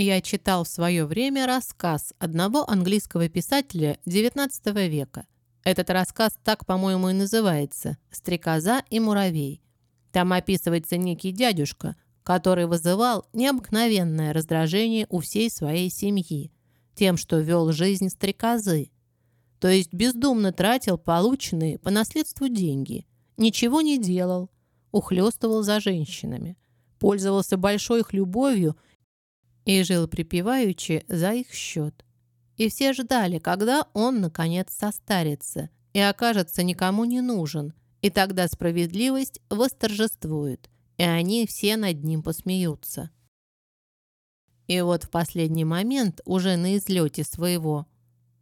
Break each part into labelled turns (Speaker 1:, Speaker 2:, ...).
Speaker 1: Я читал в свое время рассказ одного английского писателя XIX века. Этот рассказ так, по-моему, и называется «Стрекоза и муравей». Там описывается некий дядюшка, который вызывал необыкновенное раздражение у всей своей семьи тем, что вел жизнь стрекозы. То есть бездумно тратил полученные по наследству деньги, ничего не делал, ухлёстывал за женщинами, пользовался большой их любовью и жил припеваючи за их счет. И все ждали, когда он, наконец, состарится и окажется никому не нужен, и тогда справедливость восторжествует, и они все над ним посмеются. И вот в последний момент, уже на излете своего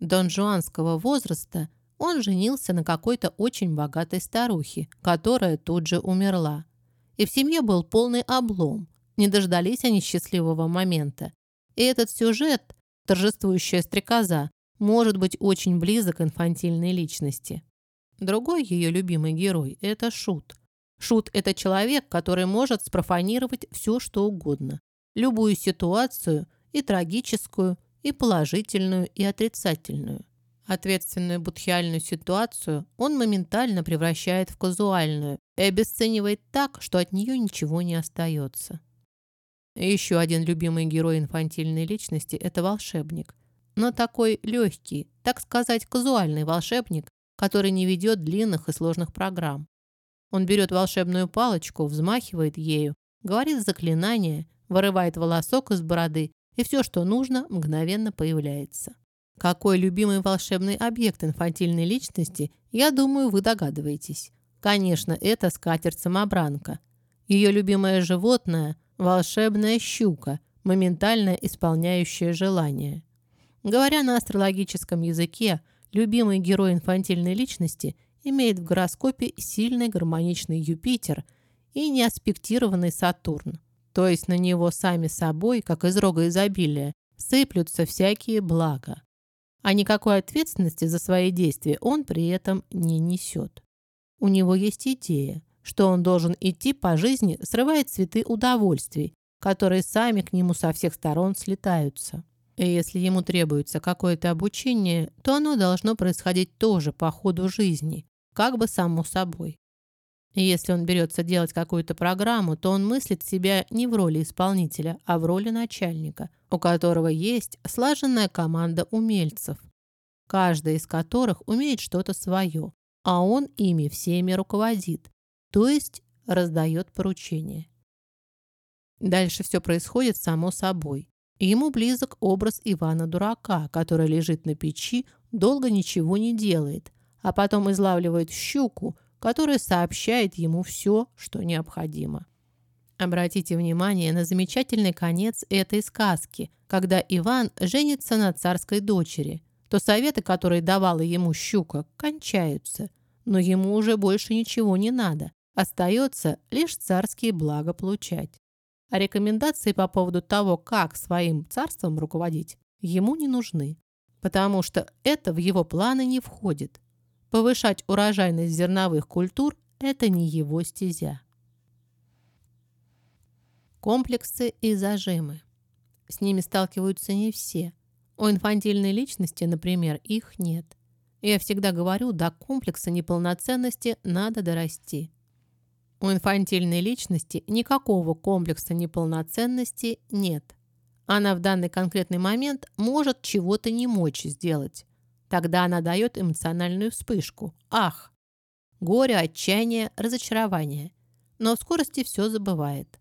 Speaker 1: донжуанского возраста, он женился на какой-то очень богатой старухе, которая тут же умерла. И в семье был полный облом. Не дождались они счастливого момента. И этот сюжет, торжествующая стрекоза, может быть очень близок к инфантильной личности. Другой ее любимый герой – это Шут. Шут – это человек, который может спрофанировать все, что угодно любую ситуацию, и трагическую, и положительную, и отрицательную. Ответственную будхиальную ситуацию он моментально превращает в казуальную и обесценивает так, что от нее ничего не остается. Еще один любимый герой инфантильной личности – это волшебник. Но такой легкий, так сказать, казуальный волшебник, который не ведет длинных и сложных программ. Он берет волшебную палочку, взмахивает ею, говорит заклинание вырывает волосок из бороды, и все, что нужно, мгновенно появляется. Какой любимый волшебный объект инфантильной личности, я думаю, вы догадываетесь. Конечно, это скатерть-самобранка. Ее любимое животное – волшебная щука, моментально исполняющая желание. Говоря на астрологическом языке, любимый герой инфантильной личности имеет в гороскопе сильный гармоничный Юпитер и неаспектированный Сатурн то есть на него сами собой, как из рога изобилия, сыплются всякие блага. А никакой ответственности за свои действия он при этом не несет. У него есть идея, что он должен идти по жизни, срывая цветы удовольствий, которые сами к нему со всех сторон слетаются. И если ему требуется какое-то обучение, то оно должно происходить тоже по ходу жизни, как бы само собой. И если он берется делать какую-то программу, то он мыслит себя не в роли исполнителя, а в роли начальника, у которого есть слаженная команда умельцев, каждый из которых умеет что-то свое, а он ими всеми руководит, то есть раздает поручения. Дальше все происходит само собой. Ему близок образ Ивана-дурака, который лежит на печи, долго ничего не делает, а потом излавливает щуку – который сообщает ему все, что необходимо. Обратите внимание на замечательный конец этой сказки, когда Иван женится на царской дочери. То советы, которые давала ему щука, кончаются, но ему уже больше ничего не надо. Остается лишь царские блага получать. А рекомендации по поводу того, как своим царством руководить, ему не нужны, потому что это в его планы не входит. Повышать урожайность зерновых культур – это не его стезя. Комплексы и зажимы. С ними сталкиваются не все. У инфантильной личности, например, их нет. Я всегда говорю, до комплекса неполноценности надо дорасти. У инфантильной личности никакого комплекса неполноценности нет. Она в данный конкретный момент может чего-то не мочь сделать. Тогда она дает эмоциональную вспышку. Ах! Горе, отчаяние, разочарование. Но в скорости все забывает.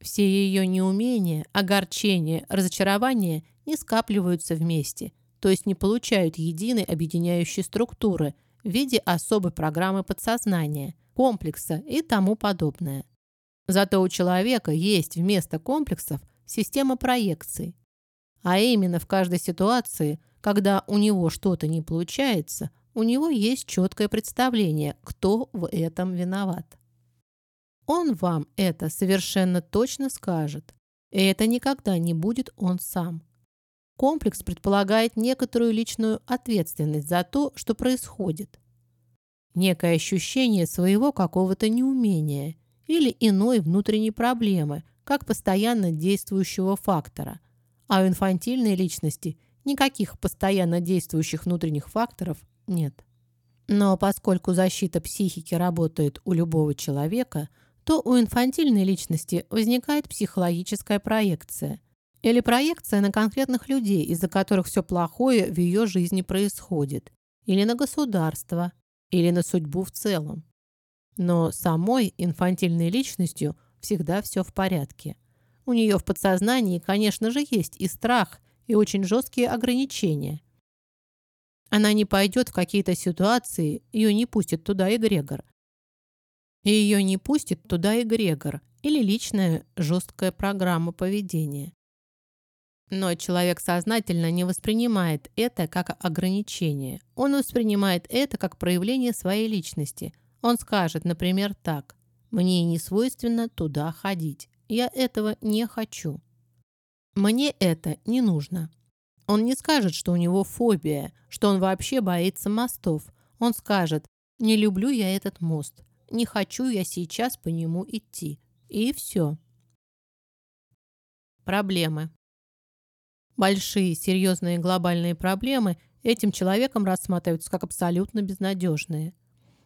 Speaker 1: Все ее неумения, огорчения, разочарования не скапливаются вместе, то есть не получают единой объединяющей структуры в виде особой программы подсознания, комплекса и тому подобное. Зато у человека есть вместо комплексов система проекций. А именно в каждой ситуации когда у него что-то не получается, у него есть четкое представление, кто в этом виноват. Он вам это совершенно точно скажет. И это никогда не будет он сам. Комплекс предполагает некоторую личную ответственность за то, что происходит. Некое ощущение своего какого-то неумения или иной внутренней проблемы, как постоянно действующего фактора. а у инфантильной личности никаких постоянно действующих внутренних факторов нет. Но поскольку защита психики работает у любого человека, то у инфантильной личности возникает психологическая проекция. Или проекция на конкретных людей, из-за которых все плохое в ее жизни происходит. Или на государство. Или на судьбу в целом. Но самой инфантильной личностью всегда все в порядке. У нее в подсознании, конечно же, есть и страх, и очень жесткие ограничения. Она не пойдет в какие-то ситуации, ее не пустит туда эгрегор. И ее не пустит туда эгрегор или личная жесткая программа поведения. Но человек сознательно не воспринимает это как ограничение. Он воспринимает это как проявление своей личности. Он скажет, например, так. «Мне не свойственно туда ходить. Я этого не хочу. Мне это не нужно». Он не скажет, что у него фобия, что он вообще боится мостов. Он скажет «Не люблю я этот мост. Не хочу я сейчас по нему идти». И все. Проблемы. Большие, серьезные глобальные проблемы этим человеком рассматриваются как абсолютно безнадежные.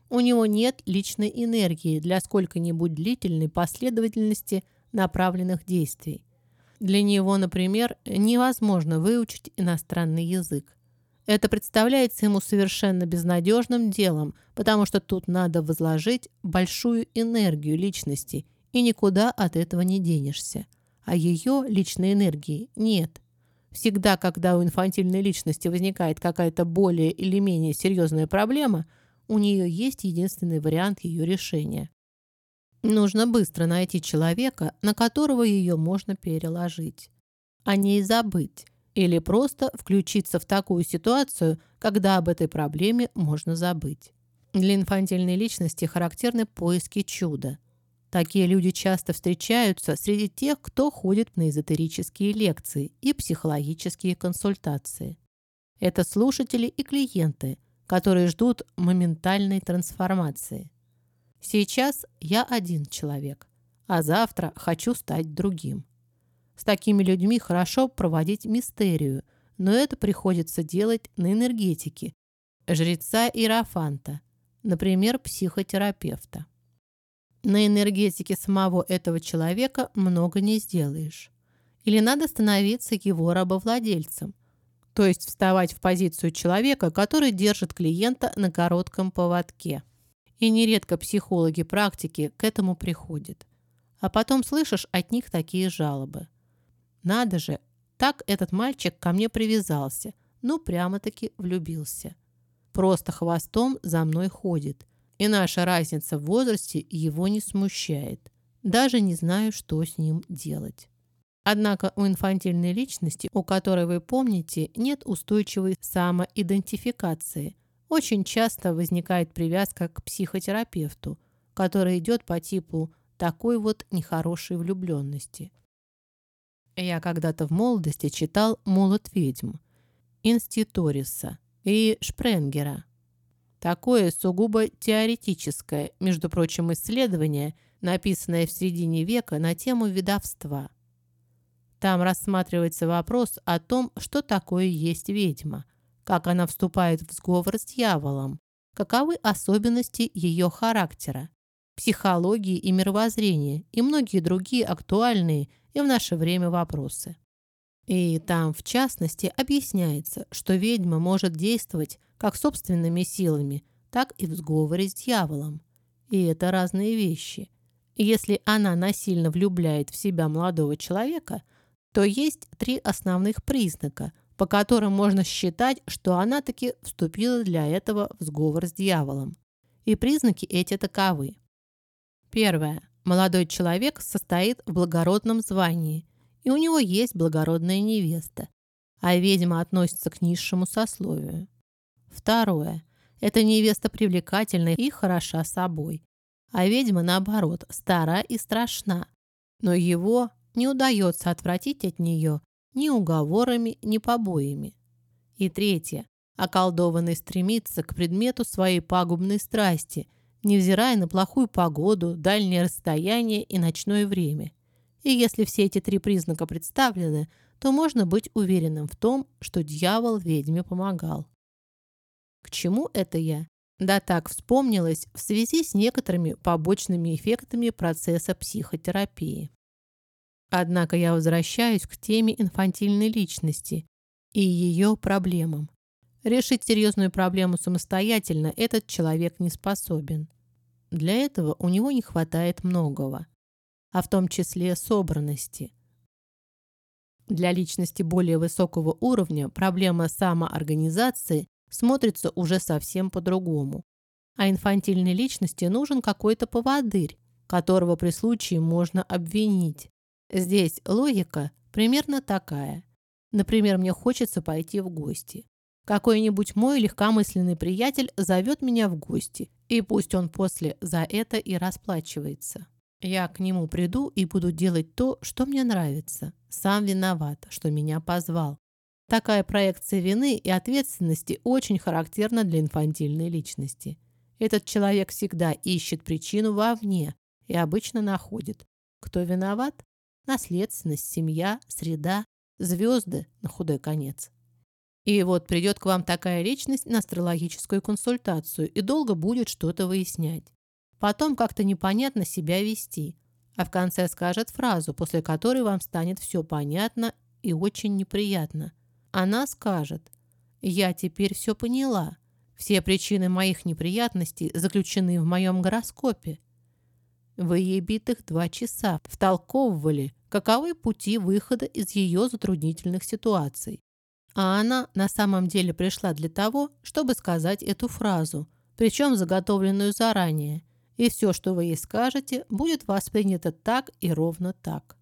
Speaker 1: У него нет личной энергии для сколько-нибудь длительной последовательности направленных действий. Для него, например, невозможно выучить иностранный язык. Это представляется ему совершенно безнадежным делом, потому что тут надо возложить большую энергию личности, и никуда от этого не денешься. А ее личной энергии нет. Всегда, когда у инфантильной личности возникает какая-то более или менее серьезная проблема, у нее есть единственный вариант ее решения. Нужно быстро найти человека, на которого ее можно переложить. О ней забыть. Или просто включиться в такую ситуацию, когда об этой проблеме можно забыть. Для инфантильной личности характерны поиски чуда. Такие люди часто встречаются среди тех, кто ходит на эзотерические лекции и психологические консультации. Это слушатели и клиенты, которые ждут моментальной трансформации. Сейчас я один человек, а завтра хочу стать другим. С такими людьми хорошо проводить мистерию, но это приходится делать на энергетике, жреца Иерофанта, например, психотерапевта. На энергетике самого этого человека много не сделаешь. Или надо становиться его рабовладельцем, то есть вставать в позицию человека, который держит клиента на коротком поводке. И нередко психологи практики к этому приходят. А потом слышишь от них такие жалобы. Надо же, так этот мальчик ко мне привязался. Ну, прямо-таки влюбился. Просто хвостом за мной ходит. И наша разница в возрасте его не смущает. Даже не знаю, что с ним делать. Однако у инфантильной личности, у которой вы помните, нет устойчивой самоидентификации, очень часто возникает привязка к психотерапевту, который идет по типу такой вот нехорошей влюбленности. Я когда-то в молодости читал «Молот ведьм» Инститориса и Шпренгера. Такое сугубо теоретическое, между прочим, исследование, написанное в середине века на тему ведовства. Там рассматривается вопрос о том, что такое есть ведьма – как она вступает в сговор с дьяволом, каковы особенности ее характера, психологии и мировоззрения и многие другие актуальные и в наше время вопросы. И там, в частности, объясняется, что ведьма может действовать как собственными силами, так и в сговоре с дьяволом. И это разные вещи. если она насильно влюбляет в себя молодого человека, то есть три основных признака, по которым можно считать, что она таки вступила для этого в сговор с дьяволом. И признаки эти таковы. Первое. Молодой человек состоит в благородном звании, и у него есть благородная невеста, а ведьма относится к низшему сословию. Второе. Эта невеста привлекательна и хороша собой, а ведьма, наоборот, стара и страшна, но его не удается отвратить от нее ни уговорами, ни побоями. И третье. Околдованный стремится к предмету своей пагубной страсти, невзирая на плохую погоду, дальнее расстояние и ночное время. И если все эти три признака представлены, то можно быть уверенным в том, что дьявол ведьме помогал. К чему это я? Да так вспомнилось в связи с некоторыми побочными эффектами процесса психотерапии. Однако я возвращаюсь к теме инфантильной личности и ее проблемам. Решить серьезную проблему самостоятельно этот человек не способен. Для этого у него не хватает многого, а в том числе собранности. Для личности более высокого уровня проблема самоорганизации смотрится уже совсем по-другому. А инфантильной личности нужен какой-то поводырь, которого при случае можно обвинить. Здесь логика примерно такая. Например, мне хочется пойти в гости. Какой-нибудь мой легкомысленный приятель зовет меня в гости, и пусть он после за это и расплачивается. Я к нему приду и буду делать то, что мне нравится. Сам виноват, что меня позвал. Такая проекция вины и ответственности очень характерна для инфантильной личности. Этот человек всегда ищет причину вовне и обычно находит. Кто виноват? Наследственность, семья, среда, звезды, на худой конец. И вот придет к вам такая личность на астрологическую консультацию и долго будет что-то выяснять. Потом как-то непонятно себя вести, а в конце скажет фразу, после которой вам станет все понятно и очень неприятно. Она скажет «Я теперь все поняла. Все причины моих неприятностей заключены в моем гороскопе». Вы ей битых два часа втолковывали, каковы пути выхода из ее затруднительных ситуаций. А она на самом деле пришла для того, чтобы сказать эту фразу, причем заготовленную заранее, и все, что вы ей скажете, будет воспринято так и ровно так.